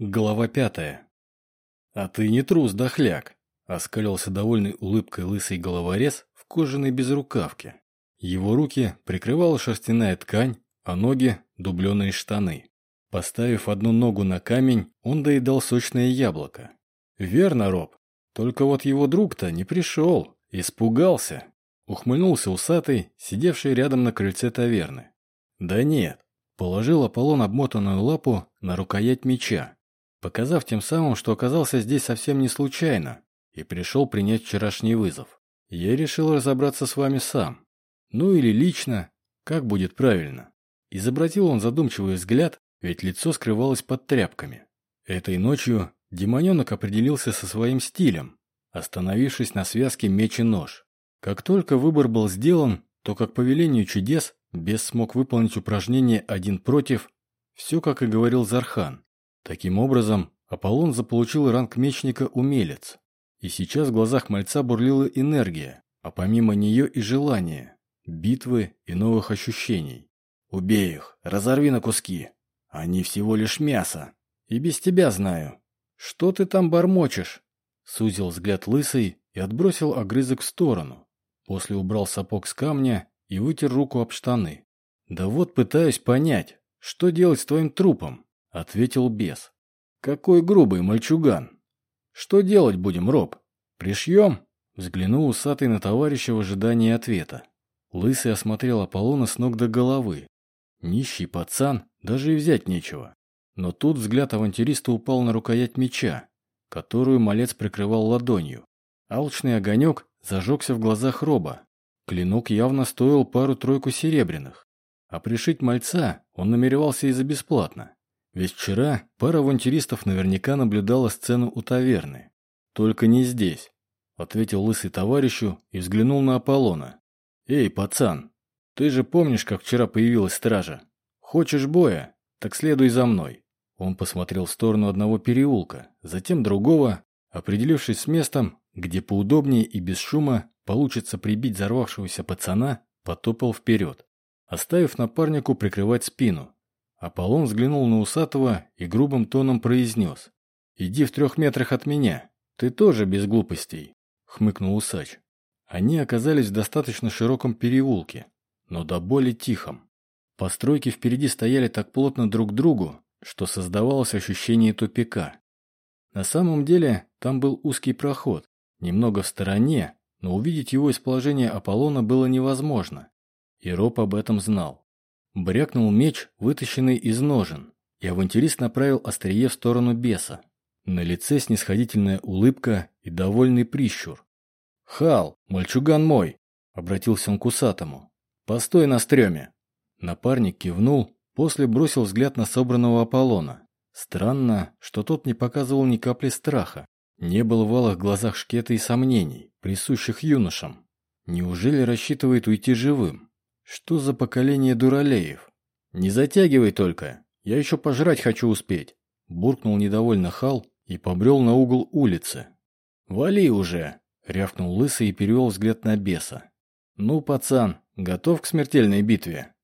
Глава пятая. «А ты не трус, дохляк!» — оскалился довольной улыбкой лысый головорез в кожаной безрукавке. Его руки прикрывала шерстяная ткань, а ноги — дубленые штаны. Поставив одну ногу на камень, он доедал сочное яблоко. «Верно, Роб. Только вот его друг-то не пришел. Испугался!» Ухмыльнулся усатый, сидевший рядом на крыльце таверны. «Да нет». Положил Аполлон обмотанную лапу на рукоять меча показав тем самым, что оказался здесь совсем не случайно и пришел принять вчерашний вызов. Я решил разобраться с вами сам. Ну или лично, как будет правильно. Изобразил он задумчивый взгляд, ведь лицо скрывалось под тряпками. Этой ночью демоненок определился со своим стилем, остановившись на связке меч и нож. Как только выбор был сделан, то, как по велению чудес, бес смог выполнить упражнение «один против», все, как и говорил Зархан. Таким образом, Аполлон заполучил ранг мечника-умелец. И сейчас в глазах мальца бурлила энергия, а помимо нее и желание, битвы и новых ощущений. «Убей их, разорви на куски. Они всего лишь мясо. И без тебя знаю. Что ты там бормочешь?» Сузил взгляд лысый и отбросил огрызок в сторону. После убрал сапог с камня и вытер руку об штаны. «Да вот пытаюсь понять, что делать с твоим трупом?» Ответил бес. Какой грубый мальчуган. Что делать будем, Роб? Пришьем? Взглянул усатый на товарища в ожидании ответа. Лысый осмотрел Аполлона с ног до головы. Нищий пацан, даже и взять нечего. Но тут взгляд авантюриста упал на рукоять меча, которую малец прикрывал ладонью. Алчный огонек зажегся в глазах Роба. Клинок явно стоил пару-тройку серебряных. А пришить мальца он намеревался и за бесплатно. Ведь вчера пара авантюристов наверняка наблюдала сцену у таверны. «Только не здесь», — ответил лысый товарищу и взглянул на Аполлона. «Эй, пацан, ты же помнишь, как вчера появилась стража? Хочешь боя? Так следуй за мной». Он посмотрел в сторону одного переулка, затем другого, определившись с местом, где поудобнее и без шума получится прибить взорвавшегося пацана, потопал вперед, оставив напарнику прикрывать спину. Аполлон взглянул на Усатого и грубым тоном произнес. «Иди в трех метрах от меня. Ты тоже без глупостей», — хмыкнул Усач. Они оказались в достаточно широком переулке, но до боли тихом. Постройки впереди стояли так плотно друг к другу, что создавалось ощущение тупика. На самом деле там был узкий проход, немного в стороне, но увидеть его из положения Аполлона было невозможно. И Роб об этом знал. Брякнул меч, вытащенный из ножен, и авантюрист направил острие в сторону беса. На лице снисходительная улыбка и довольный прищур. «Хал, мальчуган мой!» — обратился он к усатому. «Постой на стреме!» Напарник кивнул, после бросил взгляд на собранного Аполлона. Странно, что тот не показывал ни капли страха. Не было в алых глазах шкета и сомнений, присущих юношам. Неужели рассчитывает уйти живым? Что за поколение дуралеев? Не затягивай только, я еще пожрать хочу успеть. Буркнул недовольно Хал и побрел на угол улицы. Вали уже, рявкнул лысый и перевел взгляд на беса. Ну, пацан, готов к смертельной битве?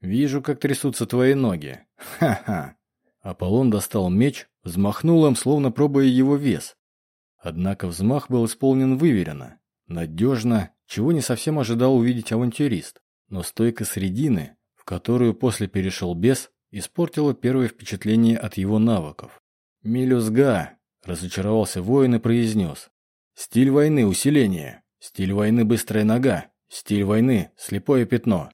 Вижу, как трясутся твои ноги. Ха-ха. Аполлон достал меч, взмахнул им, словно пробуя его вес. Однако взмах был исполнен выверенно, надежно, чего не совсем ожидал увидеть авантюрист но стойка средины, в которую после перешел бес, испортила первое впечатление от его навыков. «Мелюзга!» – разочаровался воин и произнес. «Стиль войны – усиление, стиль войны – быстрая нога, стиль войны – слепое пятно».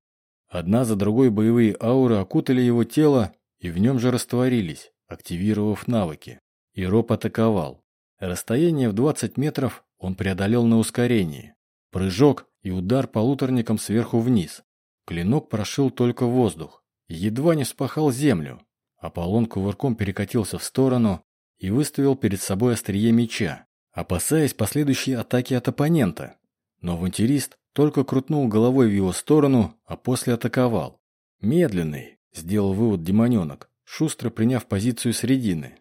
Одна за другой боевые ауры окутали его тело и в нем же растворились, активировав навыки. И Роб атаковал. Расстояние в 20 метров он преодолел на ускорении. Прыжок, и удар полуторником сверху вниз. Клинок прошил только воздух, едва не вспахал землю. Аполлон кувырком перекатился в сторону и выставил перед собой острие меча, опасаясь последующей атаки от оппонента. Но авантюрист только крутнул головой в его сторону, а после атаковал. «Медленный», — сделал вывод демоненок, шустро приняв позицию средины.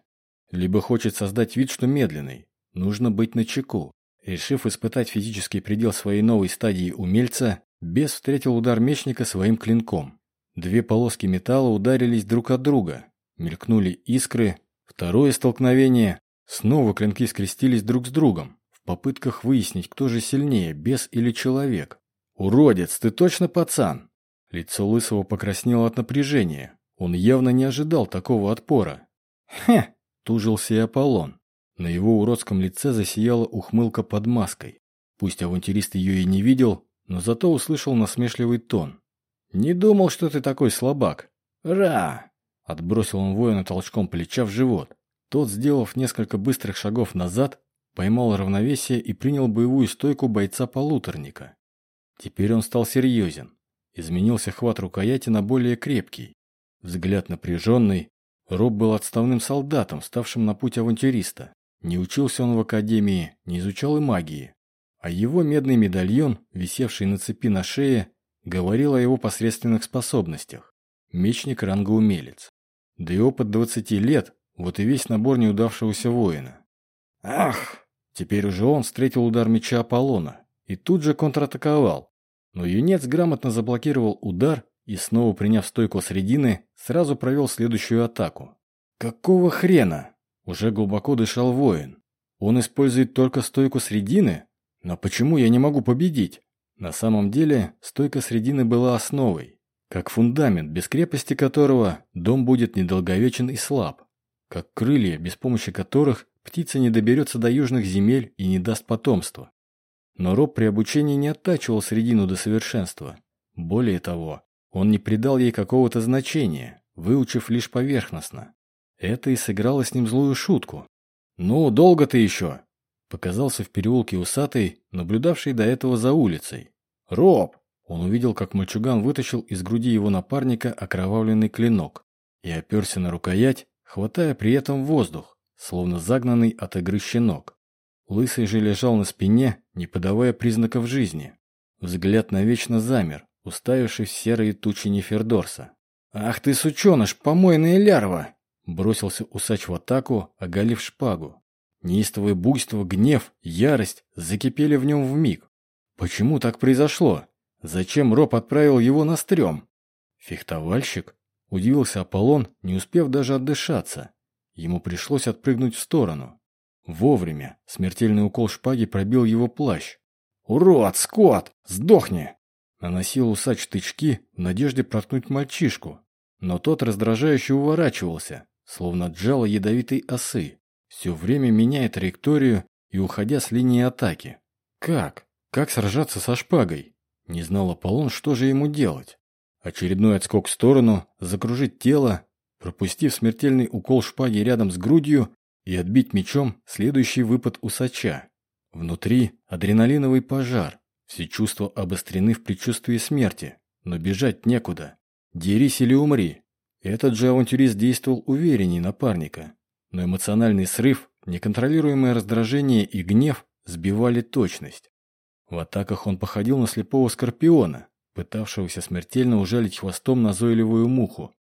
Либо хочет создать вид, что медленный. Нужно быть начеку. Решив испытать физический предел своей новой стадии умельца, бес встретил удар мечника своим клинком. Две полоски металла ударились друг от друга. Мелькнули искры, Второе столкновение. Снова клинки скрестились друг с другом, в попытках выяснить, кто же сильнее, бес или человек. «Уродец, ты точно пацан?» Лицо Лысого покраснело от напряжения. Он явно не ожидал такого отпора. «Хе!» – тужился и Аполлон. На его уродском лице засияла ухмылка под маской. Пусть авантюрист ее и не видел, но зато услышал насмешливый тон. «Не думал, что ты такой слабак. Ра!» Отбросил он воина толчком плеча в живот. Тот, сделав несколько быстрых шагов назад, поймал равновесие и принял боевую стойку бойца-полуторника. Теперь он стал серьезен. Изменился хват рукояти на более крепкий. Взгляд напряженный. Роб был отставным солдатом, ставшим на путь авантюриста. Не учился он в академии, не изучал и магии. А его медный медальон, висевший на цепи на шее, говорил о его посредственных способностях. Мечник ранга-умелец. Да и опыт 20 лет, вот и весь набор неудавшегося воина. Ах! Теперь уже он встретил удар меча Аполлона и тут же контратаковал. Но юнец грамотно заблокировал удар и, снова приняв стойку средины, сразу провел следующую атаку. «Какого хрена?» Уже глубоко дышал воин. «Он использует только стойку средины? Но почему я не могу победить?» На самом деле, стойка средины была основой, как фундамент, без крепости которого дом будет недолговечен и слаб, как крылья, без помощи которых птица не доберется до южных земель и не даст потомства. Но Роб при обучении не оттачивал средину до совершенства. Более того, он не придал ей какого-то значения, выучив лишь поверхностно. Это и сыграло с ним злую шутку. «Ну, долго ты еще?» Показался в переулке усатый, наблюдавший до этого за улицей. «Роб!» Он увидел, как мальчуган вытащил из груди его напарника окровавленный клинок и оперся на рукоять, хватая при этом воздух, словно загнанный от игры щенок. Лысый же лежал на спине, не подавая признаков жизни. Взгляд навечно замер, уставившись в серые тучи Нефердорса. «Ах ты, сученыш, помойная лярва!» Бросился усач в атаку, оголив шпагу. Неистовое буйство, гнев, ярость закипели в нем вмиг. Почему так произошло? Зачем Роб отправил его на стрём? Фехтовальщик? Удивился Аполлон, не успев даже отдышаться. Ему пришлось отпрыгнуть в сторону. Вовремя смертельный укол шпаги пробил его плащ. «Урод, скот! Сдохни!» Наносил усач тычки в надежде проткнуть мальчишку. Но тот раздражающе уворачивался, словно джало ядовитой осы, все время меняя траекторию и уходя с линии атаки. Как? Как сражаться со шпагой? Не знал Аполлон, что же ему делать. Очередной отскок в сторону, закружить тело, пропустив смертельный укол шпаги рядом с грудью и отбить мечом следующий выпад усача. Внутри адреналиновый пожар, все чувства обострены в предчувствии смерти, но бежать некуда. Дерись или умри. Этот же авантюрист действовал увереннее напарника, но эмоциональный срыв, неконтролируемое раздражение и гнев сбивали точность. В атаках он походил на слепого скорпиона, пытавшегося смертельно ужалить хвостом назойливую муху.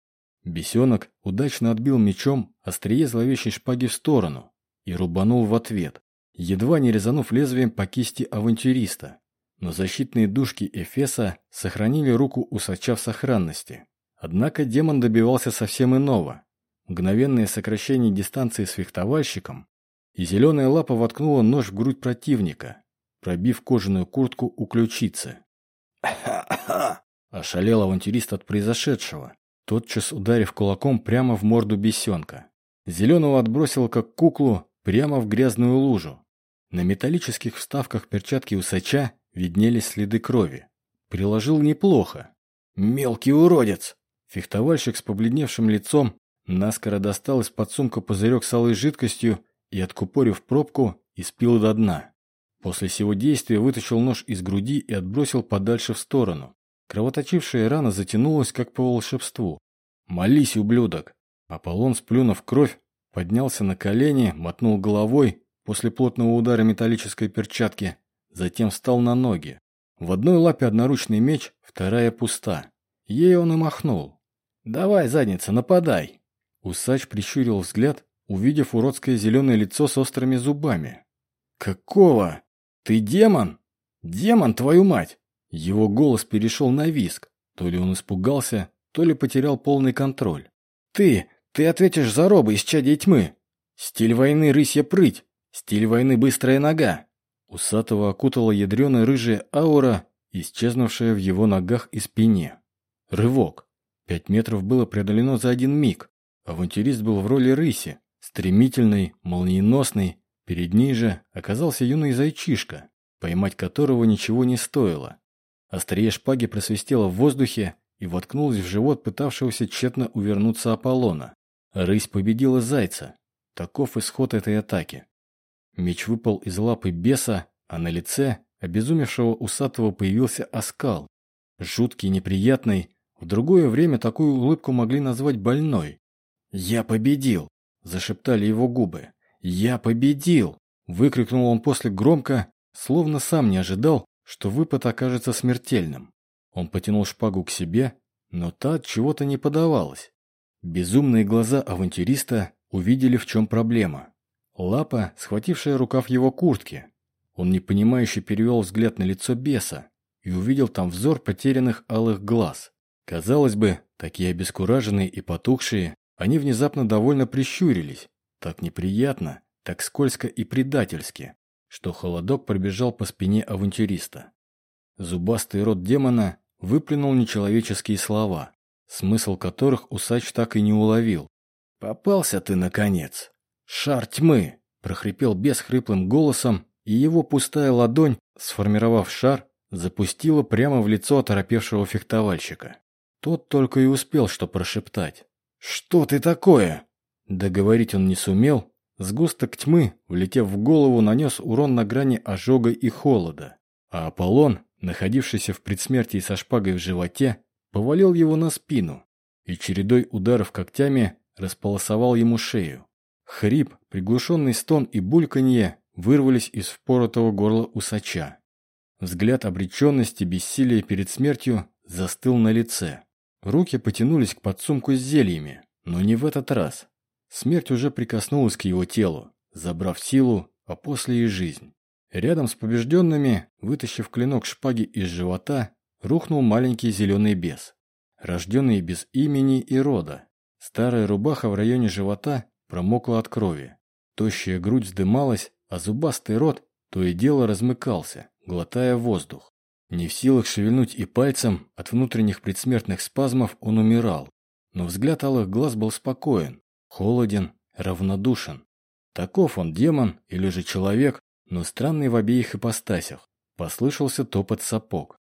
Бесенок удачно отбил мечом острие зловещей шпаги в сторону и рубанул в ответ, едва не резанув лезвием по кисти авантюриста. Но защитные дужки Эфеса сохранили руку усача в сохранности. Однако демон добивался совсем иного. Мгновенное сокращение дистанции с фехтовальщиком, и зеленая лапа воткнула нож в грудь противника, пробив кожаную куртку у ключицы. Ошалел авантюрист от произошедшего, тотчас ударив кулаком прямо в морду бесенка. Зеленого отбросило как куклу прямо в грязную лужу. На металлических вставках перчатки усача виднелись следы крови. Приложил неплохо. «Мелкий уродец!» Фехтовальщик с побледневшим лицом наскоро достал из подсумка пузырек с алой жидкостью и, откупорив пробку, испил до дна. После всего действия вытащил нож из груди и отбросил подальше в сторону. Кровоточившая рана затянулась, как по волшебству. «Молись, ублюдок!» Аполлон, сплюнув кровь, поднялся на колени, мотнул головой после плотного удара металлической перчатки, затем встал на ноги. В одной лапе одноручный меч, вторая пуста. Ей он и махнул. «Давай, задница, нападай!» Усач прищурил взгляд, увидев уродское зеленое лицо с острыми зубами. «Какого? Ты демон? Демон, твою мать!» Его голос перешел на виск. То ли он испугался, то ли потерял полный контроль. «Ты! Ты ответишь за роба из чадей тьмы!» Стиль войны рысья прыть, стиль войны быстрая нога. Усатого окутала ядреная рыжая аура, исчезнувшая в его ногах и спине. Рывок. Пять метров было преодолено за один миг. Авантюрист был в роли рыси, стремительный, молниеносный. Перед ней же оказался юный зайчишка, поймать которого ничего не стоило. Острие шпаги просвистело в воздухе и воткнулось в живот пытавшегося тщетно увернуться Аполлона. Рысь победила зайца. Таков исход этой атаки. Меч выпал из лапы беса, а на лице обезумевшего усатого появился оскал. Жуткий, неприятный, в другое время такую улыбку могли назвать больной. «Я победил!» – зашептали его губы. «Я победил!» – выкрикнул он после громко, словно сам не ожидал, что выпад окажется смертельным. Он потянул шпагу к себе, но та от чего-то не подавалась. Безумные глаза авантюриста увидели, в чем проблема. Лапа, схватившая рукав его куртки. Он непонимающе перевел взгляд на лицо беса и увидел там взор потерянных алых глаз. Казалось бы, такие обескураженные и потухшие, они внезапно довольно прищурились. Так неприятно, так скользко и предательски, что холодок пробежал по спине авантюриста. Зубастый рот демона выплюнул нечеловеческие слова, смысл которых усач так и не уловил. «Попался ты, наконец! Шар тьмы!» – прохрипел бес хриплым голосом, и его пустая ладонь, сформировав шар, запустила прямо в лицо оторопевшего фехтовальщика. Тот только и успел что прошептать. «Что ты такое?» Договорить он не сумел. Сгусток тьмы, влетев в голову, нанес урон на грани ожога и холода. А Аполлон, находившийся в предсмертии со шпагой в животе, повалил его на спину и чередой ударов когтями располосовал ему шею. Хрип, приглушенный стон и бульканье вырвались из впоротого горла усача. Взгляд обреченности, бессилия перед смертью застыл на лице. Руки потянулись к подсумку с зельями, но не в этот раз. Смерть уже прикоснулась к его телу, забрав силу, а после и жизнь. Рядом с побежденными, вытащив клинок шпаги из живота, рухнул маленький зеленый бес, рожденный без имени и рода. Старая рубаха в районе живота промокла от крови. Тощая грудь вздымалась, а зубастый рот то и дело размыкался, глотая воздух. Не в силах шевельнуть и пальцем, от внутренних предсмертных спазмов он умирал. Но взгляд алых глаз был спокоен, холоден, равнодушен. Таков он демон или же человек, но странный в обеих ипостасях. Послышался топот сапог.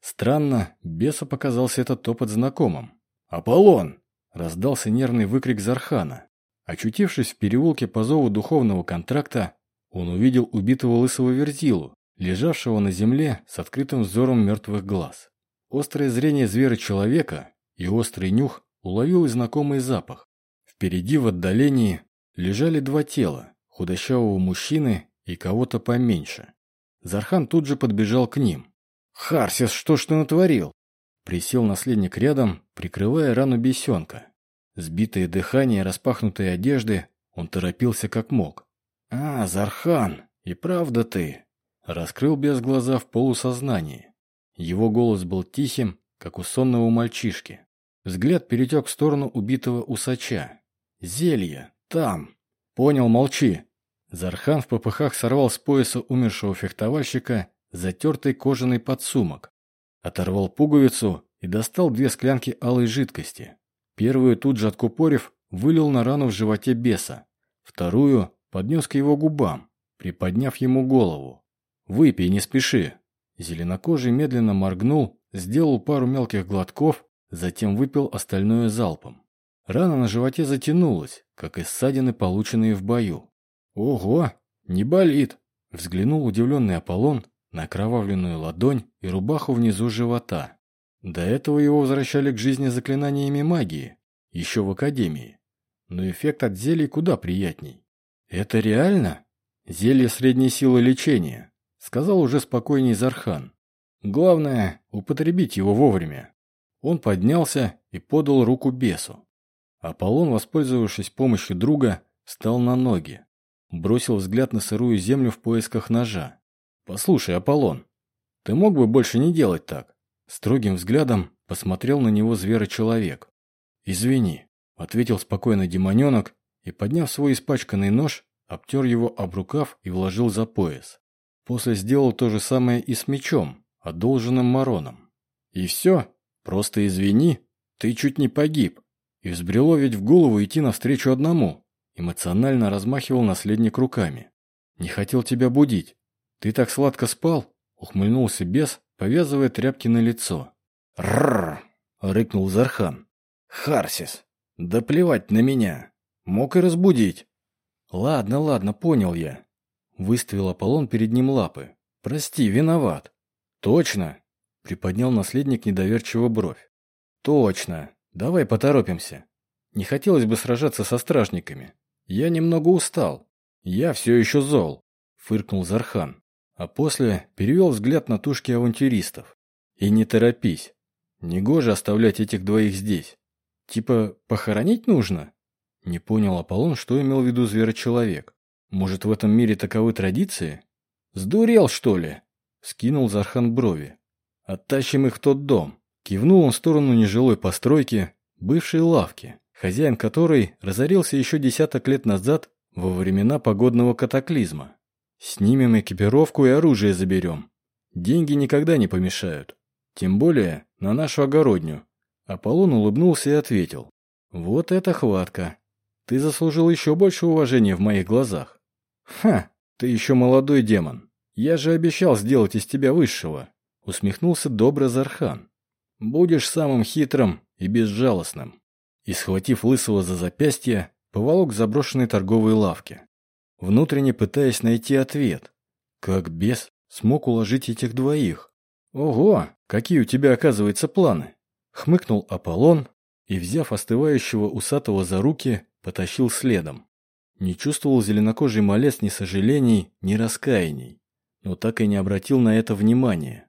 Странно, бесу показался этот топот знакомым. «Аполлон!» – раздался нервный выкрик Зархана. Очутившись в переулке по зову духовного контракта, он увидел убитого лысого верзилу, лежавшего на земле с открытым взором мертвых глаз. Острое зрение зверя-человека и острый нюх уловил и знакомый запах. Впереди в отдалении лежали два тела, худощавого мужчины и кого-то поменьше. Зархан тут же подбежал к ним. «Харсис, что ж ты натворил?» Присел наследник рядом, прикрывая рану бесенка. Сбитое дыхание, распахнутые одежды, он торопился как мог. «А, Зархан, и правда ты?» Раскрыл без глаза в полусознании. Его голос был тихим, как у сонного мальчишки. Взгляд перетек в сторону убитого усача. «Зелье! Там!» «Понял, молчи!» Зархан в попыхах сорвал с пояса умершего фехтовальщика затертый кожаный подсумок. Оторвал пуговицу и достал две склянки алой жидкости. Первую тут же откупорив, вылил на рану в животе беса. Вторую поднес к его губам, приподняв ему голову. «Выпей, не спеши». Зеленокожий медленно моргнул, сделал пару мелких глотков, затем выпил остальное залпом. Рана на животе затянулась, как и ссадины, полученные в бою. «Ого, не болит!» – взглянул удивленный Аполлон на окровавленную ладонь и рубаху внизу живота. До этого его возвращали к жизни заклинаниями магии, еще в академии. Но эффект от зелий куда приятней. «Это реально?» «Зелье средней силы лечения. Сказал уже спокойней Зархан. Главное, употребить его вовремя. Он поднялся и подал руку бесу. Аполлон, воспользовавшись помощью друга, встал на ноги. Бросил взгляд на сырую землю в поисках ножа. «Послушай, Аполлон, ты мог бы больше не делать так?» Строгим взглядом посмотрел на него зверочеловек. «Извини», — ответил спокойно демоненок и, подняв свой испачканный нож, обтер его об рукав и вложил за пояс. После сделал то же самое и с мечом, одолженным Мароном. И все, просто извини, ты чуть не погиб. И взбрело ведь в голову идти навстречу одному. Эмоционально размахивал наследник руками. Не хотел тебя будить. Ты так сладко спал? Ухмыльнулся бес, повязывая тряпки на лицо. «Рррр!» — рыкнул Зархан. «Харсис! Да плевать на меня! Мог и разбудить!» «Ладно, ладно, понял я». Выставил Аполлон перед ним лапы. «Прости, виноват». «Точно?» — приподнял наследник недоверчиво бровь. «Точно. Давай поторопимся. Не хотелось бы сражаться со стражниками. Я немного устал. Я все еще зол», — фыркнул Зархан. А после перевел взгляд на тушки авантюристов. «И не торопись. Негоже оставлять этих двоих здесь. Типа, похоронить нужно?» Не понял Аполлон, что имел в виду зверочеловек. Может, в этом мире таковы традиции? Сдурел, что ли? Скинул Зархан брови. Оттащим их в тот дом. Кивнул он в сторону нежилой постройки, бывшей лавки, хозяин которой разорился еще десяток лет назад во времена погодного катаклизма. Снимем экипировку и оружие заберем. Деньги никогда не помешают. Тем более на нашу огородню. Аполлон улыбнулся и ответил. Вот это хватка. Ты заслужил еще больше уважения в моих глазах. Ха, ты еще молодой демон. Я же обещал сделать из тебя высшего. Усмехнулся добро Зархан. Будешь самым хитрым и безжалостным. И, схватив Лысого за запястье, поволок заброшенной торговой лавке. Внутренне пытаясь найти ответ. Как бес смог уложить этих двоих? Ого, какие у тебя, оказывается, планы? Хмыкнул Аполлон и, взяв остывающего усатого за руки, потащил следом. Не чувствовал зеленокожий малец ни сожалений, ни раскаяний, но так и не обратил на это внимания.